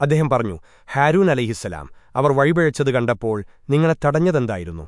അദ്ദേഹം പറഞ്ഞു ഹാരൂൻ അലഹിസ്സലാം അവർ വഴിപഴച്ചത് കണ്ടപ്പോൾ നിങ്ങളെ തടഞ്ഞതെന്തായിരുന്നു?